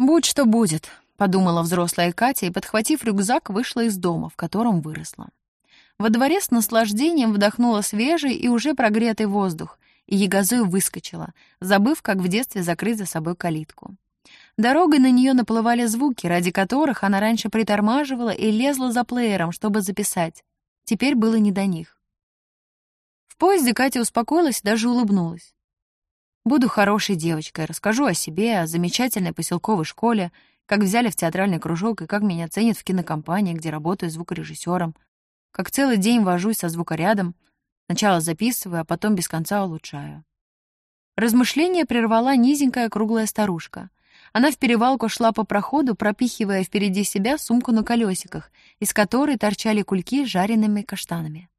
«Будь что будет», — подумала взрослая Катя и, подхватив рюкзак, вышла из дома, в котором выросла. Во дворе с наслаждением вдохнула свежий и уже прогретый воздух, и ягозой выскочила, забыв, как в детстве закрыть за собой калитку. Дорогой на нее наплывали звуки, ради которых она раньше притормаживала и лезла за плеером, чтобы записать. Теперь было не до них. В поезде Катя успокоилась и даже улыбнулась. «Буду хорошей девочкой, расскажу о себе, о замечательной поселковой школе, как взяли в театральный кружок и как меня ценят в кинокомпании, где работаю звукорежиссером, как целый день вожусь со звукорядом, сначала записываю, а потом без конца улучшаю». Размышление прервала низенькая круглая старушка. Она в перевалку шла по проходу, пропихивая впереди себя сумку на колесиках, из которой торчали кульки с жареными каштанами.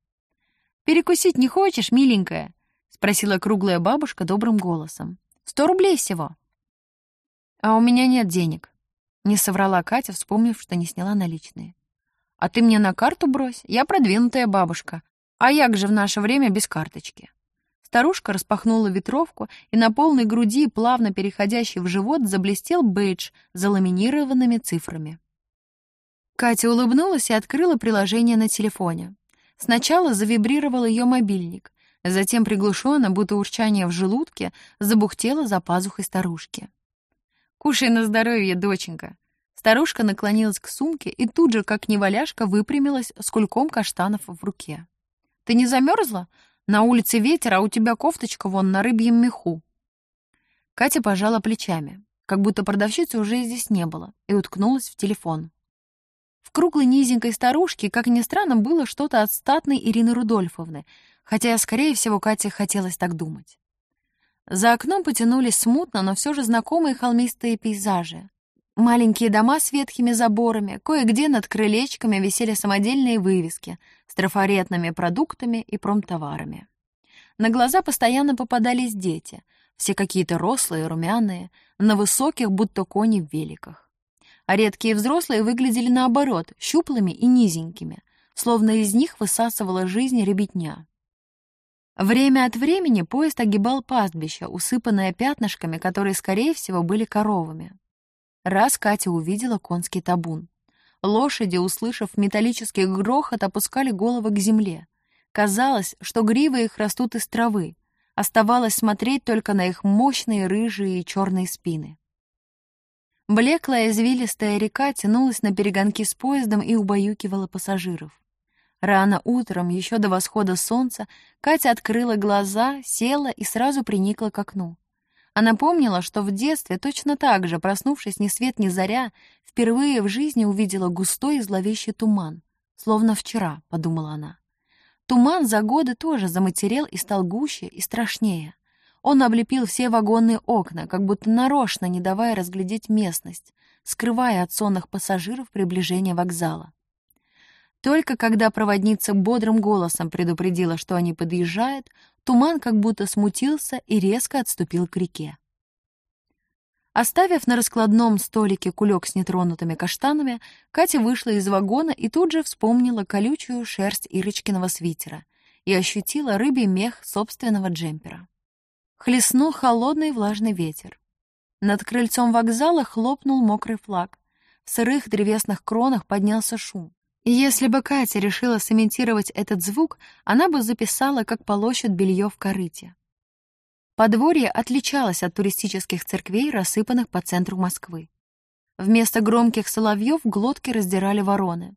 «Перекусить не хочешь, миленькая?» — спросила круглая бабушка добрым голосом. «Сто рублей всего». «А у меня нет денег», — не соврала Катя, вспомнив, что не сняла наличные. «А ты мне на карту брось, я продвинутая бабушка. А як же в наше время без карточки?» Старушка распахнула ветровку, и на полной груди, плавно переходящий в живот, заблестел бейдж с заламинированными цифрами. Катя улыбнулась и открыла приложение на телефоне. Сначала завибрировал ее мобильник, затем приглушенно, будто урчание в желудке, забухтело за пазухой старушки. «Кушай на здоровье, доченька!» Старушка наклонилась к сумке и тут же, как неваляшка, выпрямилась с кульком каштанов в руке. «Ты не замерзла? На улице ветер, а у тебя кофточка вон на рыбьем меху». Катя пожала плечами, как будто продавщицы уже здесь не было, и уткнулась в телефон. В круглой низенькой старушке, как ни странно, было что-то от статной Ирины Рудольфовны, хотя, скорее всего, Кате хотелось так думать. За окном потянулись смутно, но все же знакомые холмистые пейзажи. Маленькие дома с ветхими заборами, кое-где над крылечками висели самодельные вывески с трафаретными продуктами и промтоварами. На глаза постоянно попадались дети, все какие-то рослые, румяные, на высоких, будто кони в великах. А редкие взрослые выглядели наоборот, щуплыми и низенькими, словно из них высасывала жизнь ребятня. Время от времени поезд огибал пастбище, усыпанное пятнышками, которые, скорее всего, были коровами. Раз Катя увидела конский табун. Лошади, услышав металлический грохот, опускали головы к земле. Казалось, что гривы их растут из травы. Оставалось смотреть только на их мощные рыжие и черные спины. Блеклая извилистая река тянулась на перегонки с поездом и убаюкивала пассажиров. Рано утром, еще до восхода солнца, Катя открыла глаза, села и сразу приникла к окну. Она помнила, что в детстве точно так же, проснувшись ни свет ни заря, впервые в жизни увидела густой и зловещий туман. Словно вчера, подумала она. Туман за годы тоже заматерел и стал гуще и страшнее. Он облепил все вагонные окна, как будто нарочно не давая разглядеть местность, скрывая от сонных пассажиров приближение вокзала. Только когда проводница бодрым голосом предупредила, что они подъезжают, туман как будто смутился и резко отступил к реке. Оставив на раскладном столике кулек с нетронутыми каштанами, Катя вышла из вагона и тут же вспомнила колючую шерсть Ирочкиного свитера и ощутила рыбий мех собственного джемпера. Хлестнул холодный влажный ветер. Над крыльцом вокзала хлопнул мокрый флаг. В сырых древесных кронах поднялся шум. Если бы Катя решила сымитировать этот звук, она бы записала, как полощут белье в корыте. Подворье отличалось от туристических церквей, рассыпанных по центру Москвы. Вместо громких соловьев глотки раздирали вороны.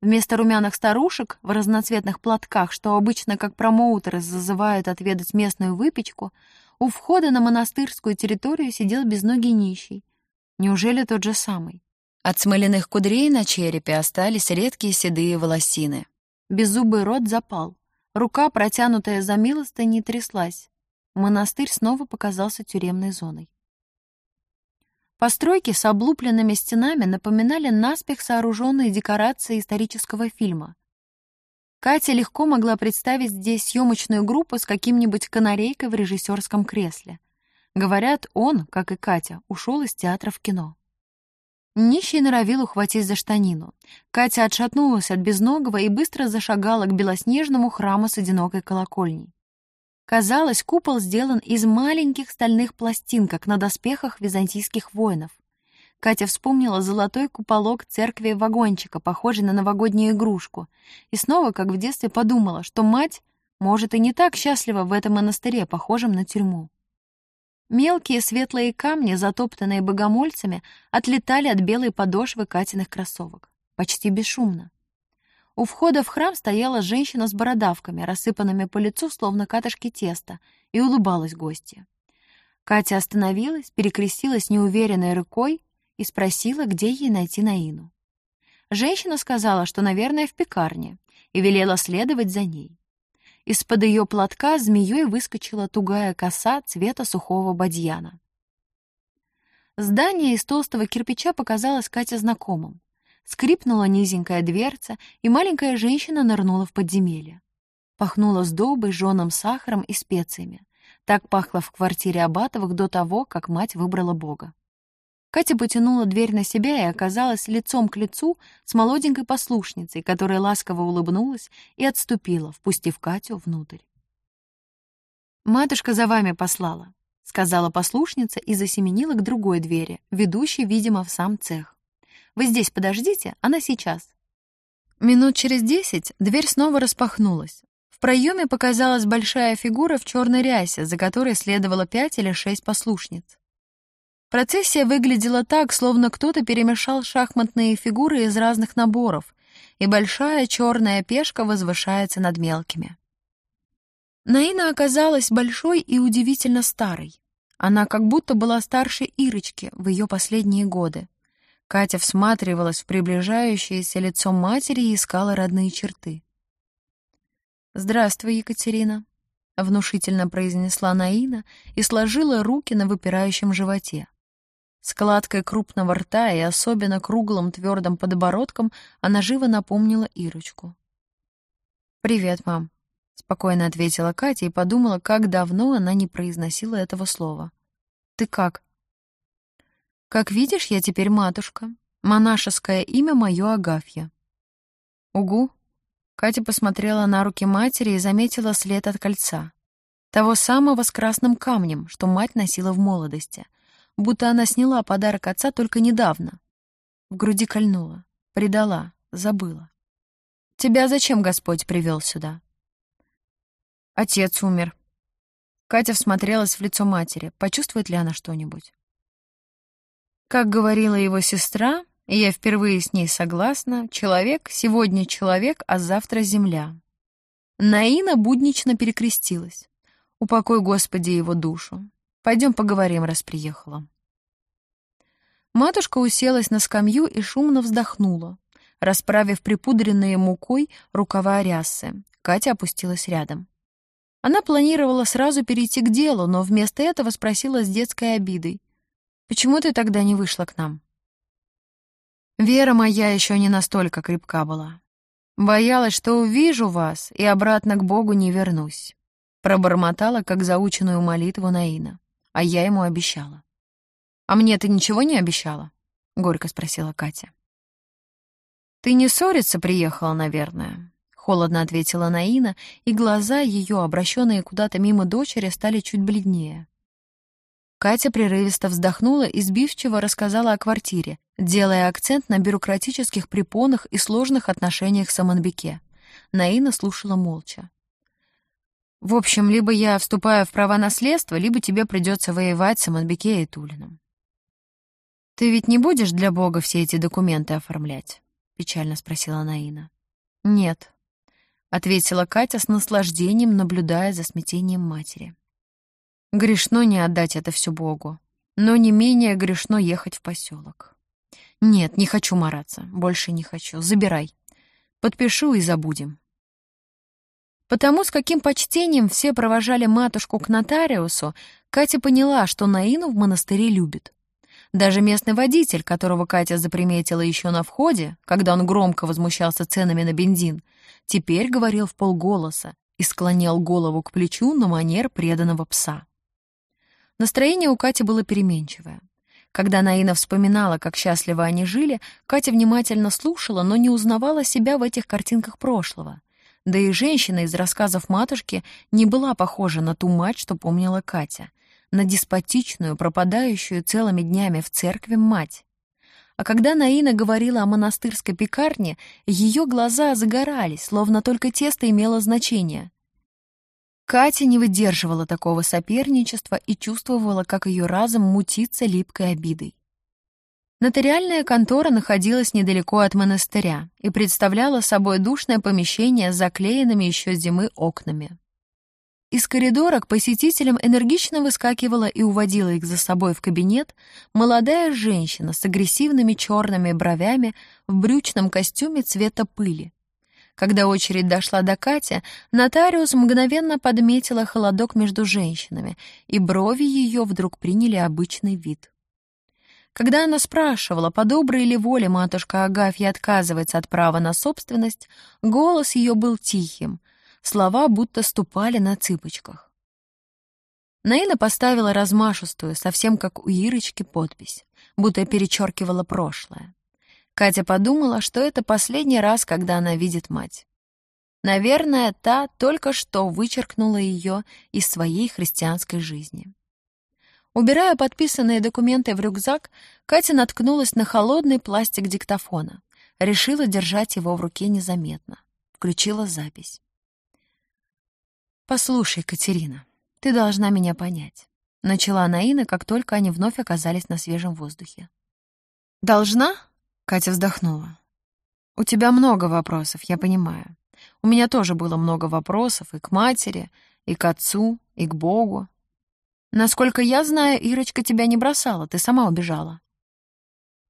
Вместо румяных старушек в разноцветных платках, что обычно как промоутеры зазывают отведать местную выпечку, у входа на монастырскую территорию сидел безногий нищий. Неужели тот же самый? От смоляных кудрей на черепе остались редкие седые волосины. Беззубый рот запал. Рука, протянутая за милостыней, тряслась. Монастырь снова показался тюремной зоной. Постройки с облупленными стенами напоминали наспех сооруженные декорации исторического фильма. Катя легко могла представить здесь съемочную группу с каким-нибудь канарейкой в режиссерском кресле. Говорят, он, как и Катя, ушел из театра в кино. Нищий норовил ухватить за штанину. Катя отшатнулась от безногого и быстро зашагала к белоснежному храму с одинокой колокольней. Казалось, купол сделан из маленьких стальных пластин, как на доспехах византийских воинов. Катя вспомнила золотой куполок церкви вагончика, похожий на новогоднюю игрушку, и снова, как в детстве, подумала, что мать, может, и не так счастлива в этом монастыре, похожем на тюрьму. Мелкие светлые камни, затоптанные богомольцами, отлетали от белой подошвы Катиных кроссовок. Почти бесшумно. У входа в храм стояла женщина с бородавками, рассыпанными по лицу, словно катышки теста, и улыбалась гостья. Катя остановилась, перекрестилась неуверенной рукой и спросила, где ей найти Наину. Женщина сказала, что, наверное, в пекарне, и велела следовать за ней. Из-под ее платка змеей выскочила тугая коса цвета сухого бадьяна. Здание из толстого кирпича показалось Кате знакомым. Скрипнула низенькая дверца, и маленькая женщина нырнула в подземелье. Пахнуло сдобой, жженым сахаром и специями. Так пахло в квартире Абатовых до того, как мать выбрала Бога. Катя потянула дверь на себя и оказалась лицом к лицу с молоденькой послушницей, которая ласково улыбнулась и отступила, впустив Катю внутрь. «Матушка за вами послала», — сказала послушница и засеменила к другой двери, ведущей, видимо, в сам цех. «Вы здесь подождите, она сейчас». Минут через десять дверь снова распахнулась. В проеме показалась большая фигура в черной рясе, за которой следовало пять или шесть послушниц. Процессия выглядела так, словно кто-то перемешал шахматные фигуры из разных наборов, и большая черная пешка возвышается над мелкими. Наина оказалась большой и удивительно старой. Она как будто была старше Ирочки в ее последние годы. Катя всматривалась в приближающееся лицо матери и искала родные черты. «Здравствуй, Екатерина», — внушительно произнесла Наина и сложила руки на выпирающем животе. Складкой крупного рта и особенно круглым твердым подбородком она живо напомнила Ирочку. «Привет, мам», — спокойно ответила Катя и подумала, как давно она не произносила этого слова. «Ты как?» «Как видишь, я теперь матушка. Монашеское имя мое Агафья». «Угу». Катя посмотрела на руки матери и заметила след от кольца. Того самого с красным камнем, что мать носила в молодости — будто она сняла подарок отца только недавно. В груди кольнула, предала, забыла. «Тебя зачем Господь привел сюда?» «Отец умер». Катя всмотрелась в лицо матери, почувствует ли она что-нибудь. Как говорила его сестра, и я впервые с ней согласна, человек сегодня человек, а завтра земля. Наина буднично перекрестилась. Упокой, Господи, его душу. Пойдем поговорим, раз приехала. Матушка уселась на скамью и шумно вздохнула. Расправив припудренные мукой рукава рясы, Катя опустилась рядом. Она планировала сразу перейти к делу, но вместо этого спросила с детской обидой. «Почему ты тогда не вышла к нам?» Вера моя еще не настолько крепка была. Боялась, что увижу вас и обратно к Богу не вернусь. Пробормотала, как заученную молитву Наина а я ему обещала. «А мне ты ничего не обещала?» — горько спросила Катя. «Ты не ссориться приехала, наверное», — холодно ответила Наина, и глаза ее, обращенные куда-то мимо дочери, стали чуть бледнее. Катя прерывисто вздохнула и сбивчиво рассказала о квартире, делая акцент на бюрократических препонах и сложных отношениях с Аманбеке. Наина слушала молча. В общем, либо я вступаю в права наследства, либо тебе придется воевать с Аманбеке и Тулиным. «Ты ведь не будешь для Бога все эти документы оформлять?» — печально спросила Наина. «Нет», — ответила Катя с наслаждением, наблюдая за смятением матери. «Грешно не отдать это все Богу, но не менее грешно ехать в поселок. Нет, не хочу мараться, больше не хочу. Забирай. Подпишу и забудем». Потому с каким почтением все провожали матушку к нотариусу, Катя поняла, что Наину в монастыре любит. Даже местный водитель, которого Катя заприметила еще на входе, когда он громко возмущался ценами на бензин, теперь говорил в полголоса и склонял голову к плечу на манер преданного пса. Настроение у Кати было переменчивое. Когда Наина вспоминала, как счастливо они жили, Катя внимательно слушала, но не узнавала себя в этих картинках прошлого — да и женщина из рассказов матушки не была похожа на ту мать, что помнила Катя, на деспотичную, пропадающую целыми днями в церкви мать. А когда Наина говорила о монастырской пекарне, ее глаза загорались, словно только тесто имело значение. Катя не выдерживала такого соперничества и чувствовала, как ее разум мутится липкой обидой. Нотариальная контора находилась недалеко от монастыря и представляла собой душное помещение с заклеенными еще зимы окнами. Из коридора к посетителям энергично выскакивала и уводила их за собой в кабинет молодая женщина с агрессивными черными бровями в брючном костюме цвета пыли. Когда очередь дошла до Кати, нотариус мгновенно подметила холодок между женщинами, и брови ее вдруг приняли обычный вид. Когда она спрашивала, по доброй ли воле матушка Агафья отказывается от права на собственность, голос ее был тихим — слова будто ступали на цыпочках. Наина поставила размашистую, совсем как у Ирочки, подпись, будто перечеркивала прошлое. Катя подумала, что это последний раз, когда она видит мать. Наверное, та только что вычеркнула ее из своей христианской жизни. Убирая подписанные документы в рюкзак, Катя наткнулась на холодный пластик диктофона. Решила держать его в руке незаметно. Включила запись. «Послушай, Катерина, ты должна меня понять», — начала Наина, как только они вновь оказались на свежем воздухе. «Должна?» — Катя вздохнула. «У тебя много вопросов, я понимаю. У меня тоже было много вопросов и к матери, и к отцу, и к Богу. Насколько я знаю, Ирочка тебя не бросала, ты сама убежала».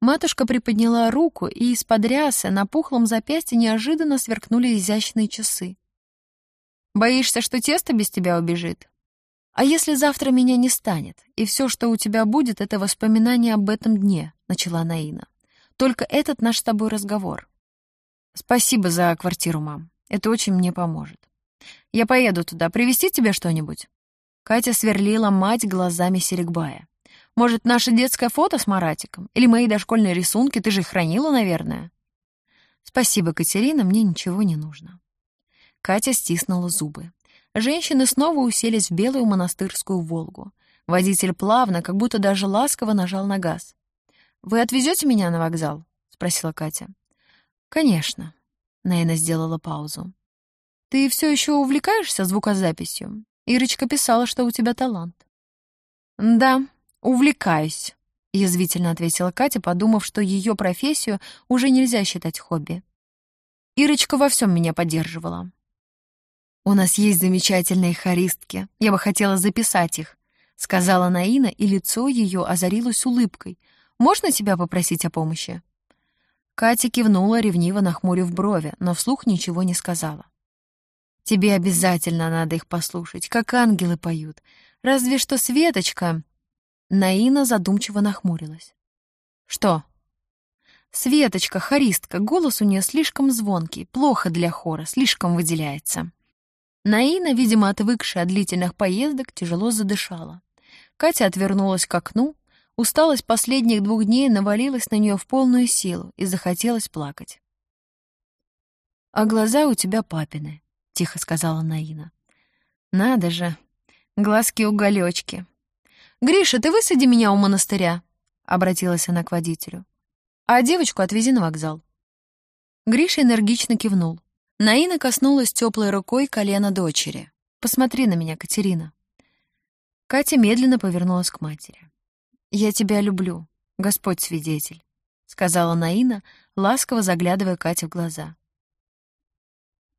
Матушка приподняла руку, и из-под рясы на пухлом запястье неожиданно сверкнули изящные часы. Боишься, что тесто без тебя убежит? А если завтра меня не станет, и все, что у тебя будет, это воспоминание об этом дне, начала Наина. Только этот наш с тобой разговор. Спасибо за квартиру, мам. Это очень мне поможет. Я поеду туда. Привезти тебе что-нибудь? Катя сверлила мать глазами Серегбая. Может, наше детское фото с Маратиком? Или мои дошкольные рисунки? Ты же их хранила, наверное. Спасибо, Катерина, мне ничего не нужно. Катя стиснула зубы. Женщины снова уселись в белую монастырскую «Волгу». Водитель плавно, как будто даже ласково нажал на газ. «Вы отвезете меня на вокзал?» — спросила Катя. «Конечно», — Наина сделала паузу. «Ты все еще увлекаешься звукозаписью? Ирочка писала, что у тебя талант». «Да, увлекаюсь», — язвительно ответила Катя, подумав, что ее профессию уже нельзя считать хобби. Ирочка во всем меня поддерживала. «У нас есть замечательные хористки. Я бы хотела записать их», — сказала Наина, и лицо ее озарилось улыбкой. «Можно тебя попросить о помощи?» Катя кивнула, ревниво нахмурив брови, но вслух ничего не сказала. «Тебе обязательно надо их послушать, как ангелы поют. Разве что Светочка...» Наина задумчиво нахмурилась. «Что?» «Светочка, хористка, голос у нее слишком звонкий, плохо для хора, слишком выделяется». Наина, видимо, отвыкшая от длительных поездок, тяжело задышала. Катя отвернулась к окну. Усталость последних двух дней навалилась на нее в полную силу и захотелось плакать. «А глаза у тебя папины», — тихо сказала Наина. «Надо же, глазки-уголечки». «Гриша, ты высади меня у монастыря», — обратилась она к водителю. «А девочку отвези на вокзал». Гриша энергично кивнул. Наина коснулась теплой рукой колена дочери. «Посмотри на меня, Катерина». Катя медленно повернулась к матери. «Я тебя люблю, Господь свидетель», — сказала Наина, ласково заглядывая Кате в глаза.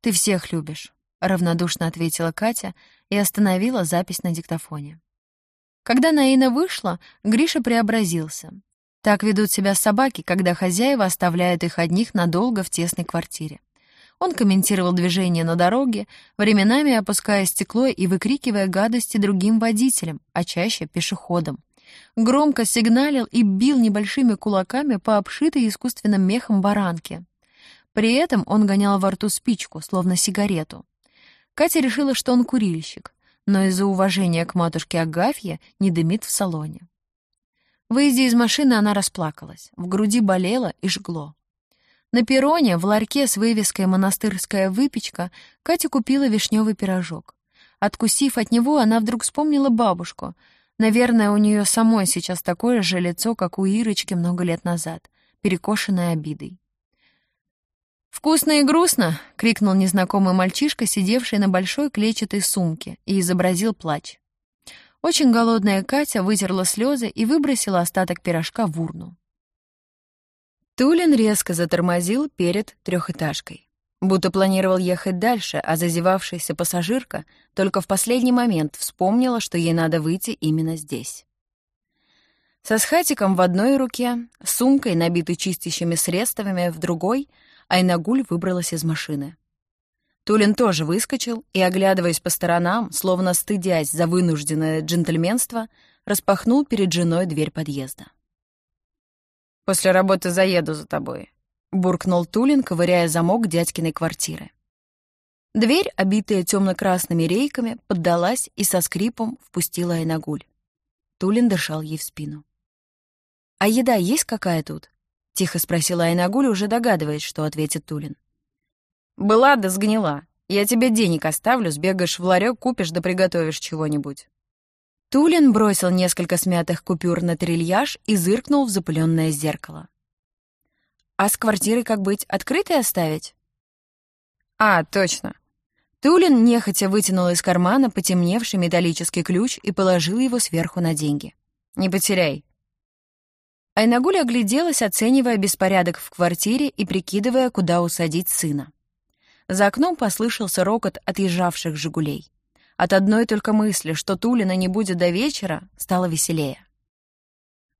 «Ты всех любишь», — равнодушно ответила Катя и остановила запись на диктофоне. Когда Наина вышла, Гриша преобразился. Так ведут себя собаки, когда хозяева оставляют их одних надолго в тесной квартире. Он комментировал движение на дороге, временами опуская стекло и выкрикивая гадости другим водителям, а чаще пешеходам. Громко сигналил и бил небольшими кулаками по обшитой искусственным мехом баранке. При этом он гонял во рту спичку, словно сигарету. Катя решила, что он курильщик, но из-за уважения к матушке Агафье не дымит в салоне. Выйдя из машины, она расплакалась. В груди болело и жгло. На перроне, в ларьке с вывеской «Монастырская выпечка», Катя купила вишневый пирожок. Откусив от него, она вдруг вспомнила бабушку. Наверное, у нее самой сейчас такое же лицо, как у Ирочки много лет назад. перекошенная обидой. «Вкусно и грустно!» — крикнул незнакомый мальчишка, сидевший на большой клетчатой сумке, и изобразил плач. Очень голодная Катя вытерла слезы и выбросила остаток пирожка в урну. Тулин резко затормозил перед трехэтажкой. Будто планировал ехать дальше, а зазевавшаяся пассажирка только в последний момент вспомнила, что ей надо выйти именно здесь. Со схатиком в одной руке, сумкой, набитой чистящими средствами, в другой — Айнагуль выбралась из машины. Тулин тоже выскочил и, оглядываясь по сторонам, словно стыдясь за вынужденное джентльменство, распахнул перед женой дверь подъезда. «После работы заеду за тобой», — буркнул Тулин, ковыряя замок дядькиной квартиры. Дверь, обитая темно-красными рейками, поддалась и со скрипом впустила Айнагуль. Тулин дышал ей в спину. «А еда есть какая тут?» — тихо спросила Айнагуль, уже догадываясь, что ответит Тулин. «Была да сгнила. Я тебе денег оставлю, сбегаешь в ларек, купишь да приготовишь чего-нибудь». Тулин бросил несколько смятых купюр на трильяж и зыркнул в запыленное зеркало. «А с квартирой как быть, открытой оставить?» «А, точно». Тулин нехотя вытянул из кармана потемневший металлический ключ и положил его сверху на деньги. «Не потеряй, Айнагуль огляделась, оценивая беспорядок в квартире и прикидывая, куда усадить сына. За окном послышался рокот отъезжавших «Жигулей». От одной только мысли, что Тулина не будет до вечера, стало веселее.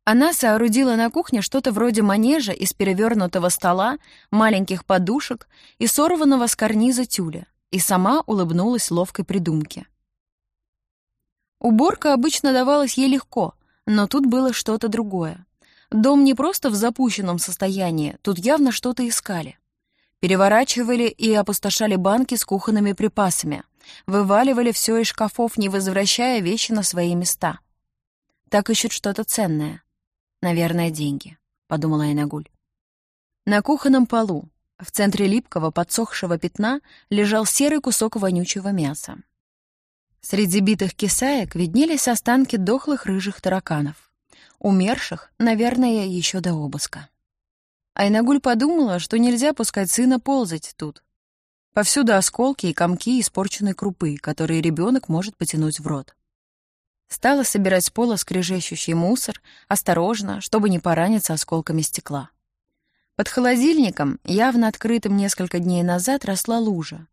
Она соорудила на кухне что-то вроде манежа из перевернутого стола, маленьких подушек и сорванного с карниза тюля, и сама улыбнулась ловкой придумке. Уборка обычно давалась ей легко, но тут было что-то другое. Дом не просто в запущенном состоянии, тут явно что-то искали. Переворачивали и опустошали банки с кухонными припасами, вываливали все из шкафов, не возвращая вещи на свои места. Так ищут что-то ценное. Наверное, деньги, — подумала Айнагуль. На кухонном полу, в центре липкого подсохшего пятна, лежал серый кусок вонючего мяса. Среди битых кисаек виднелись останки дохлых рыжих тараканов. Умерших, наверное, еще до обыска. Айнагуль подумала, что нельзя пускать сына ползать тут. Повсюду осколки и комки испорченной крупы, которые ребенок может потянуть в рот. Стала собирать с пола скрежещущий мусор, осторожно, чтобы не пораниться осколками стекла. Под холодильником, явно открытым несколько дней назад, росла лужа.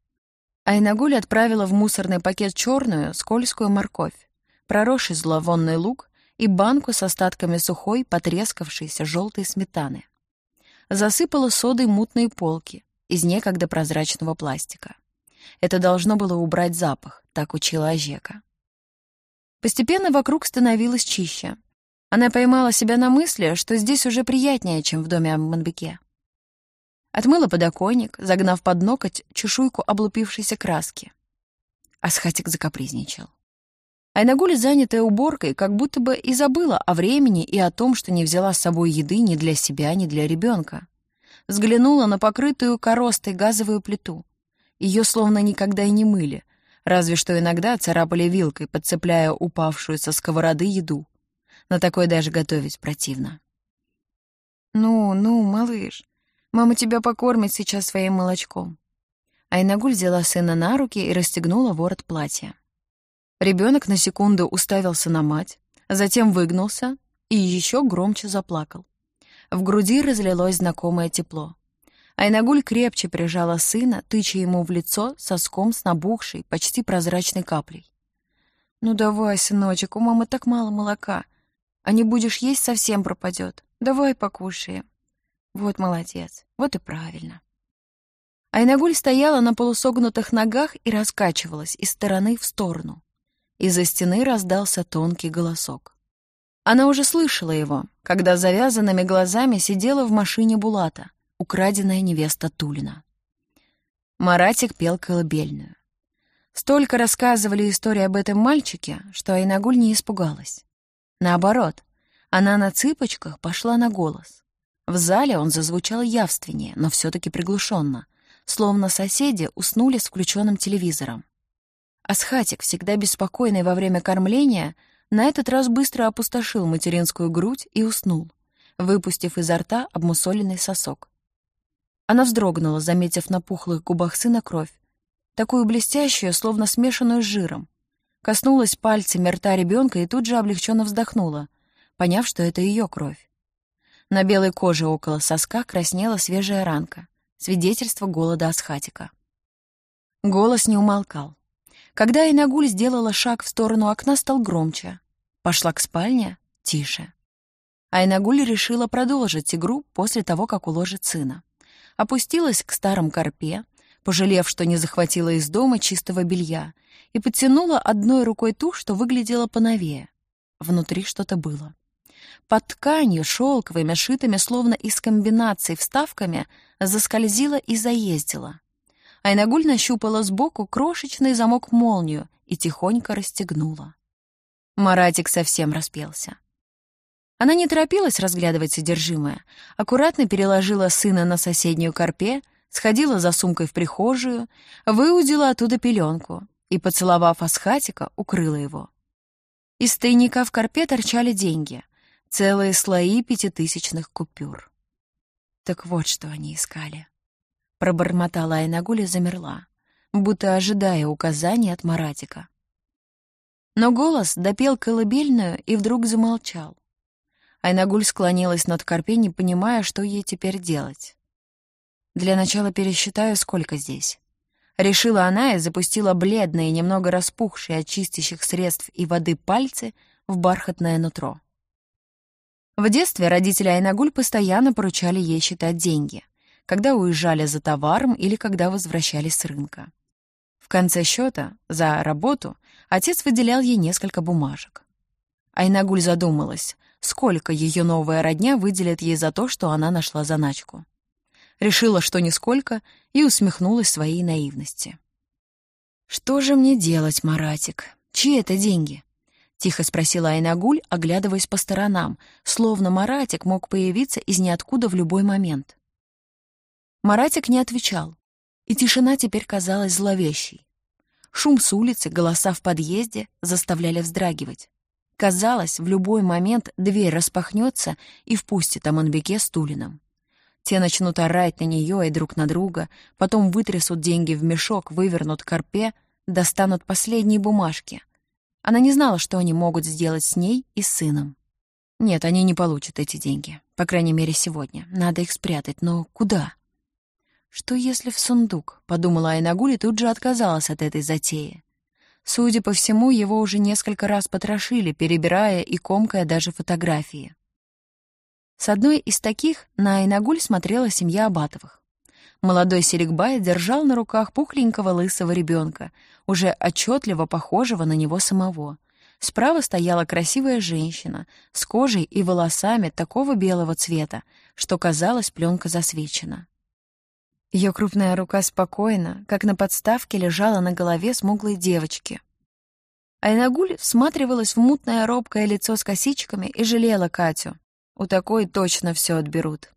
Айнагуль отправила в мусорный пакет черную, скользкую морковь, проросший зловонный лук и банку с остатками сухой, потрескавшейся желтой сметаны. Засыпала содой мутные полки из некогда прозрачного пластика. Это должно было убрать запах, так учила Ажека. Постепенно вокруг становилось чище. Она поймала себя на мысли, что здесь уже приятнее, чем в доме Амманбеке. Отмыла подоконник, загнав под ноготь чешуйку облупившейся краски. Асхатик закапризничал. Айнагуль, занятая уборкой, как будто бы и забыла о времени и о том, что не взяла с собой еды ни для себя, ни для ребенка. Взглянула на покрытую коростой газовую плиту. Ее словно никогда и не мыли, разве что иногда царапали вилкой, подцепляя упавшую со сковороды еду. На такое даже готовить противно. «Ну, ну, малыш, мама тебя покормит сейчас своим молочком». Айнагуль взяла сына на руки и расстегнула ворот платья. Ребенок на секунду уставился на мать, затем выгнулся и еще громче заплакал. В груди разлилось знакомое тепло. Айнагуль крепче прижала сына, тыча ему в лицо соском с набухшей, почти прозрачной каплей. «Ну давай, сыночек, у мамы так мало молока. А не будешь есть, совсем пропадет. Давай покушаем». «Вот молодец, вот и правильно». Айнагуль стояла на полусогнутых ногах и раскачивалась из стороны в сторону. Из-за стены раздался тонкий голосок. Она уже слышала его, когда завязанными глазами сидела в машине Булата, украденная невеста Тулина. Маратик пел колыбельную. Столько рассказывали истории об этом мальчике, что Айнагуль не испугалась. Наоборот, она на цыпочках пошла на голос. В зале он зазвучал явственнее, но все-таки приглушенно, словно соседи уснули с включенным телевизором. Асхатик, всегда беспокойный во время кормления, на этот раз быстро опустошил материнскую грудь и уснул. выпустив изо рта обмусоленный сосок. Она вздрогнула, заметив на пухлых губах сына кровь, такую блестящую, словно смешанную с жиром. Коснулась пальцами рта ребенка и тут же облегченно вздохнула, поняв, что это ее кровь. На белой коже около соска краснела свежая ранка, свидетельство голода Асхатика. Голос не умолкал. Когда Инагуль сделала шаг в сторону окна, стал громче. Пошла к спальне — тише. Айнагуль решила продолжить игру после того, как уложит сына. Опустилась к старом корпе, пожалев, что не захватила из дома чистого белья, и подтянула одной рукой ту, что выглядела поновее. Внутри что-то было. Под тканью, шелковыми, шитыми словно из комбинаций вставками, заскользила и заездила. Айнагуль нащупала сбоку крошечный замок-молнию и тихонько расстегнула. Маратик совсем распелся. Она не торопилась разглядывать содержимое, аккуратно переложила сына на соседнюю корпе, сходила за сумкой в прихожую, выудила оттуда пеленку и, поцеловав Асхатика, укрыла его. Из тайника в корпе торчали деньги, целые слои пятитысячных купюр. Так вот, что они искали. Пробормотала Айнагуль и замерла, будто ожидая указаний от Маратика. Но голос допел колыбельную и вдруг замолчал. Айнагуль склонилась над Карпе, не понимая, что ей теперь делать. «Для начала пересчитаю, сколько здесь». Решила она и запустила бледные, немного распухшие от чистящих средств и воды пальцы в бархатное нутро. В детстве родители Айнагуль постоянно поручали ей считать деньги, когда уезжали за товаром или когда возвращались с рынка. В конце счета, за работу, отец выделял ей несколько бумажек. Айнагуль задумалась, сколько ее новая родня выделит ей за то, что она нашла заначку. Решила, что нисколько, и усмехнулась своей наивности. «Что же мне делать, Маратик? Чьи это деньги?» — тихо спросила Айнагуль, оглядываясь по сторонам, словно Маратик мог появиться из ниоткуда в любой момент. Маратик не отвечал, и тишина теперь казалась зловещей. Шум с улицы, голоса в подъезде заставляли вздрагивать. Казалось, в любой момент дверь распахнется и впустит Аманбеке с Тулином. Те начнут орать на нее и друг на друга, потом вытрясут деньги в мешок, вывернут корпе, достанут последние бумажки. Она не знала, что они могут сделать с ней и с сыном. Нет, они не получат эти деньги. По крайней мере, сегодня. Надо их спрятать. Но куда? Что если в сундук? Подумала Айнагуль и тут же отказалась от этой затеи. Судя по всему, его уже несколько раз потрошили, перебирая и комкая даже фотографии. С одной из таких на Айнагуль смотрела семья Абатовых. Молодой Серикбай держал на руках пухленького лысого ребенка, уже отчетливо похожего на него самого. Справа стояла красивая женщина с кожей и волосами такого белого цвета, что казалось, пленка засвечена. Ее крупная рука спокойно, как на подставке, лежала на голове смуглой девочки. Айнагуль всматривалась в мутное робкое лицо с косичками и жалела Катю. У такой точно все отберут.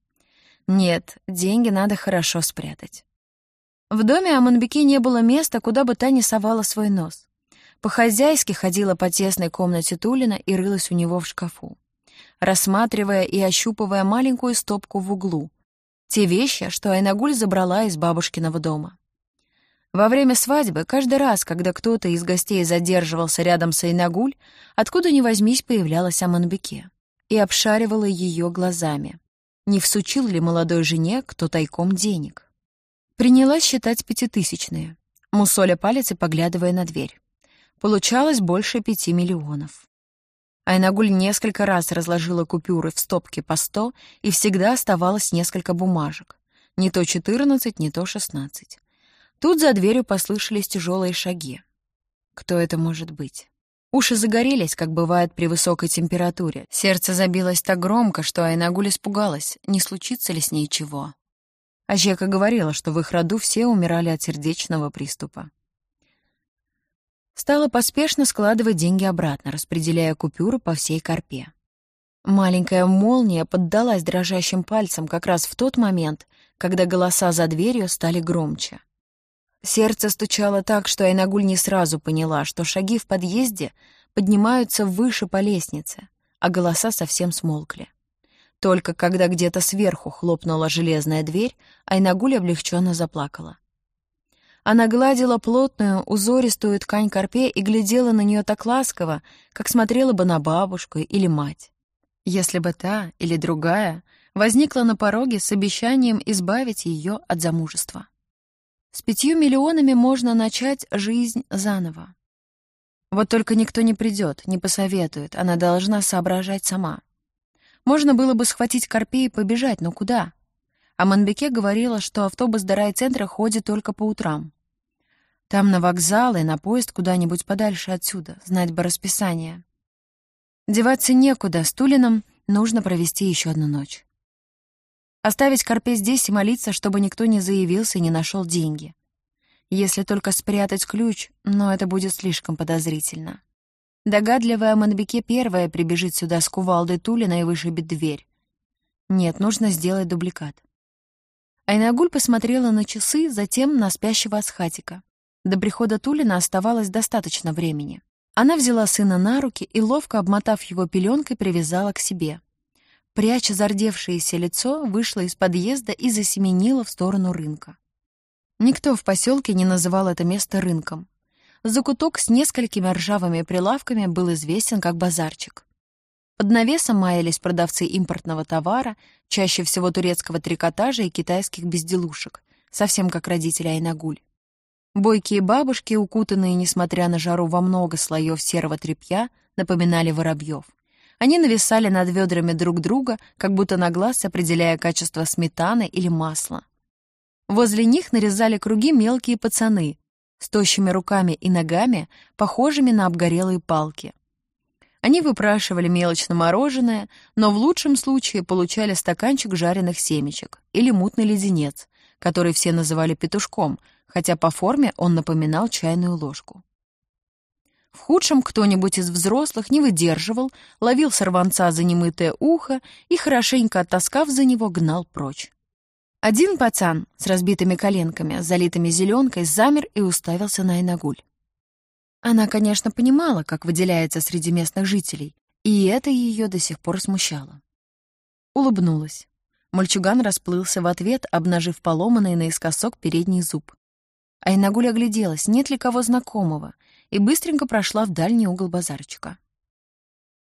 Нет, деньги надо хорошо спрятать. В доме Аманбеке не было места, куда бы та не совала свой нос. По-хозяйски ходила по тесной комнате Тулина и рылась у него в шкафу, рассматривая и ощупывая маленькую стопку в углу, те вещи, что Айнагуль забрала из бабушкиного дома. Во время свадьбы, каждый раз, когда кто-то из гостей задерживался рядом с Айнагуль, откуда ни возьмись появлялась Аманбеке и обшаривала ее глазами. Не всучил ли молодой жене кто тайком денег? Принялась считать пятитысячные, мусоля палец и поглядывая на дверь. Получалось больше пяти миллионов. Айнагуль несколько раз разложила купюры в стопке по сто, и всегда оставалось несколько бумажек. Не то четырнадцать, не то шестнадцать. Тут за дверью послышались тяжелые шаги. Кто это может быть? Уши загорелись, как бывает при высокой температуре. Сердце забилось так громко, что Айнагуль испугалась, не случится ли с ней чего. Ажека говорила, что в их роду все умирали от сердечного приступа. Стала поспешно складывать деньги обратно, распределяя купюры по всей корпе. Маленькая молния поддалась дрожащим пальцам как раз в тот момент, когда голоса за дверью стали громче. Сердце стучало так, что Айнагуль не сразу поняла, что шаги в подъезде поднимаются выше по лестнице, а голоса совсем смолкли. Только когда где-то сверху хлопнула железная дверь, Айнагуль облегченно заплакала. Она гладила плотную, узористую ткань корпе и глядела на нее так ласково, как смотрела бы на бабушку или мать. Если бы та или другая возникла на пороге с обещанием избавить ее от замужества. С пятью миллионами можно начать жизнь заново. Вот только никто не придет, не посоветует, она должна соображать сама. Можно было бы схватить Карпе и побежать, но куда? А Манбеке говорила, что автобус до райцентра ходит только по утрам. Там на вокзал и на поезд куда-нибудь подальше отсюда, знать бы расписание. Деваться некуда, с Тулином нужно провести еще одну ночь. Оставить Карпе здесь и молиться, чтобы никто не заявился и не нашел деньги. Если только спрятать ключ, но это будет слишком подозрительно. Догадливая Манбеке первая прибежит сюда с кувалдой Тулина и вышибет дверь. Нет, нужно сделать дубликат. Айнагуль посмотрела на часы, затем на спящего Асхатика. До прихода Тулина оставалось достаточно времени. Она взяла сына на руки и, ловко обмотав его пеленкой, привязала к себе. Пряча зардевшееся лицо, вышла из подъезда и засеменила в сторону рынка. Никто в поселке не называл это место рынком. Закуток с несколькими ржавыми прилавками был известен как базарчик. Под навесом маялись продавцы импортного товара, чаще всего турецкого трикотажа и китайских безделушек, совсем как родители Айнагуль. Бойкие бабушки, укутанные, несмотря на жару, во много слоев серого тряпья, напоминали воробьев. Они нависали над ведрами друг друга, как будто на глаз определяя качество сметаны или масла. Возле них нарезали круги мелкие пацаны, с тощими руками и ногами, похожими на обгорелые палки. Они выпрашивали мелочно мороженое, но в лучшем случае получали стаканчик жареных семечек или мутный леденец, который все называли петушком, хотя по форме он напоминал чайную ложку. В худшем кто-нибудь из взрослых не выдерживал, ловил сорванца за немытое ухо и, хорошенько оттаскав за него, гнал прочь. Один пацан с разбитыми коленками, залитыми зеленкой, замер и уставился на Айнагуль. Она, конечно, понимала, как выделяется среди местных жителей, и это ее до сих пор смущало. Улыбнулась. Мальчуган расплылся в ответ, обнажив поломанный наискосок передний зуб. Айнагуль огляделась, нет ли кого знакомого, и быстренько прошла в дальний угол базарчика.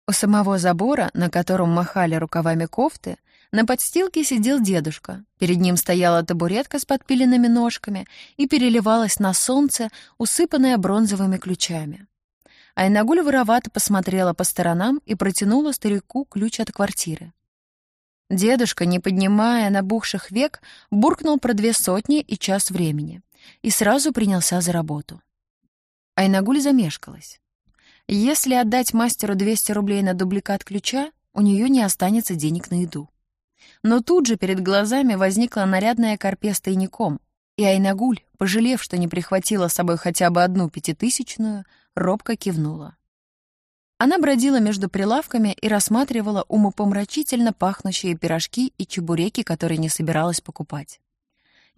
У самого забора, на котором махали рукавами кофты, на подстилке сидел дедушка. Перед ним стояла табуретка с подпиленными ножками и переливалась на солнце, усыпанная бронзовыми ключами. Айнагуль воровато посмотрела по сторонам и протянула старику ключ от квартиры. Дедушка, не поднимая набухших век, буркнул про две сотни и час времени и сразу принялся за работу. Айнагуль замешкалась. Если отдать мастеру 200 рублей на дубликат ключа, у нее не останется денег на еду. Но тут же перед глазами возникла нарядная корпе с тайником, и Айнагуль, пожалев, что не прихватила с собой хотя бы одну пятитысячную, робко кивнула. Она бродила между прилавками и рассматривала умопомрачительно пахнущие пирожки и чебуреки, которые не собиралась покупать.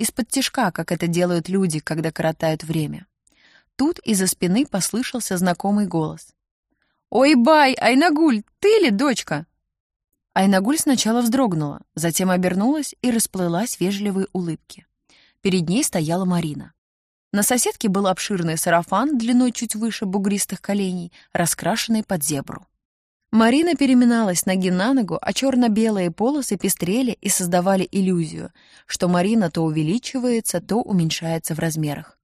Из-под тишка, как это делают люди, когда коротают время. Тут из-за спины послышался знакомый голос. «Ой, бай, Айнагуль, ты ли, дочка?» Айнагуль сначала вздрогнула, затем обернулась и расплылась вежливой улыбке. Перед ней стояла Марина. На соседке был обширный сарафан длиной чуть выше бугристых коленей, раскрашенный под зебру. Марина переминалась ноги на ногу, а черно-белые полосы пестрели и создавали иллюзию, что Марина то увеличивается, то уменьшается в размерах.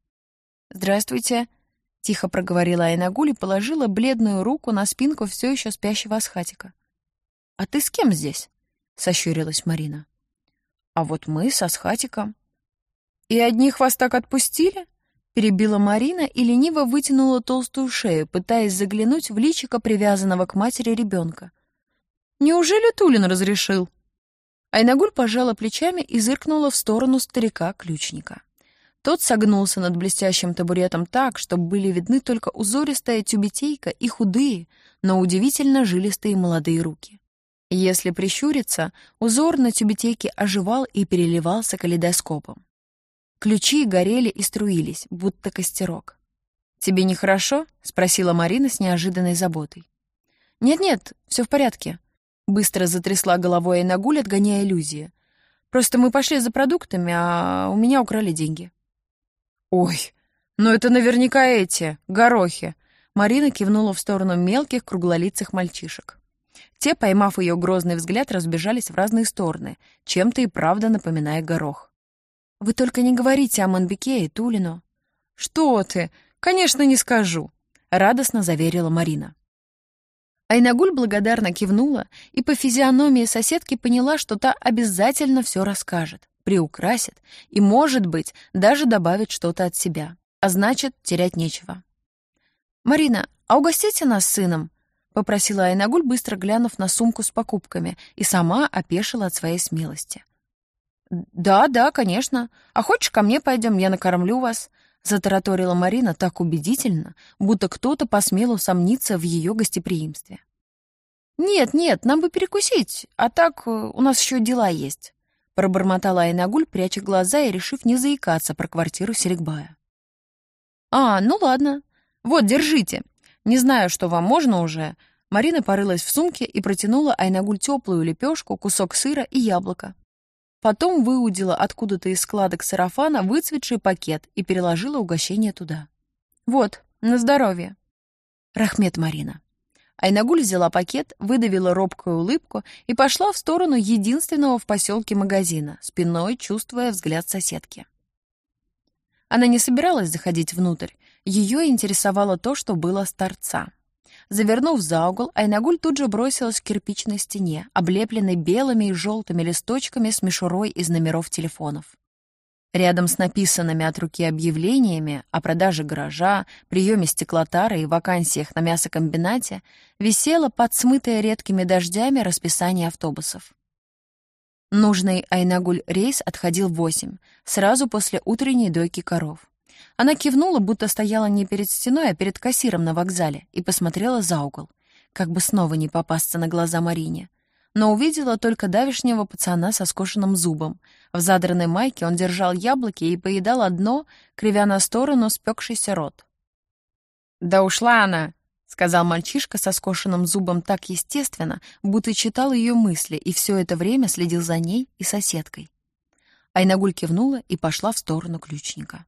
«Здравствуйте», — тихо проговорила Айнагуль и положила бледную руку на спинку все еще спящего Асхатика. «А ты с кем здесь?» — сощурилась Марина. «А вот мы со Схатиком». «И одних вас так отпустили?» — перебила Марина и лениво вытянула толстую шею, пытаясь заглянуть в личико привязанного к матери ребенка. «Неужели Тулин разрешил?» Айнагуль пожала плечами и зыркнула в сторону старика-ключника. Тот согнулся над блестящим табуретом так, чтобы были видны только узористая тюбетейка и худые, но удивительно жилистые молодые руки. Если прищуриться, узор на тюбетейке оживал и переливался калейдоскопом. Ключи горели и струились, будто костерок. «Тебе нехорошо?» — спросила Марина с неожиданной заботой. «Нет-нет, все в порядке». Быстро затрясла головой Айнагуль, отгоняя иллюзии. «Просто мы пошли за продуктами, а у меня украли деньги». «Ой, ну это наверняка эти, горохи!» Марина кивнула в сторону мелких круглолицых мальчишек. Те, поймав ее грозный взгляд, разбежались в разные стороны, чем-то и правда напоминая горох. «Вы только не говорите о Манбеке и Тулину». «Что ты? Конечно, не скажу», — радостно заверила Марина. Айнагуль благодарно кивнула и по физиономии соседки поняла, что та обязательно все расскажет, приукрасит и, может быть, даже добавит что-то от себя. А значит, терять нечего. «Марина, а угостите нас сыном?» — попросила Айнагуль, быстро глянув на сумку с покупками, и сама опешила от своей смелости. «Да, да, конечно. А хочешь, ко мне пойдем, я накормлю вас?» — затараторила Марина так убедительно, будто кто-то посмел усомниться в ее гостеприимстве. «Нет, нет, нам бы перекусить, а так э, у нас еще дела есть», — пробормотала Айнагуль, пряча глаза и решив не заикаться про квартиру Серегбая. «А, ну ладно. Вот, держите. Не знаю, что вам можно уже». Марина порылась в сумке и протянула Айнагуль теплую лепешку, кусок сыра и яблоко. Потом выудила откуда-то из складок сарафана выцветший пакет и переложила угощение туда. «Вот, на здоровье». Рахмет Марина. Айнагуль взяла пакет, выдавила робкую улыбку и пошла в сторону единственного в поселке магазина, спиной чувствуя взгляд соседки. Она не собиралась заходить внутрь, ее интересовало то, что было с торца. Завернув за угол, Айнагуль тут же бросилась к кирпичной стене, облепленной белыми и желтыми листочками с мишурой из номеров телефонов. Рядом с написанными от руки объявлениями о продаже гаража, приеме стеклотара и вакансиях на мясокомбинате висело подсмытое редкими дождями расписание автобусов. Нужный Айнагуль рейс отходил в восемь, сразу после утренней дойки коров. Она кивнула, будто стояла не перед стеной, а перед кассиром на вокзале, и посмотрела за угол, как бы снова не попасться на глаза Марине. Но увидела только давишнего пацана со скошенным зубом. В задранной майке он держал яблоки и поедал одно, кривя на сторону спекшийся рот. «Да ушла она!» — сказал мальчишка со скошенным зубом так естественно, будто читал ее мысли и все это время следил за ней и соседкой. Айнагуль кивнула и пошла в сторону ключника.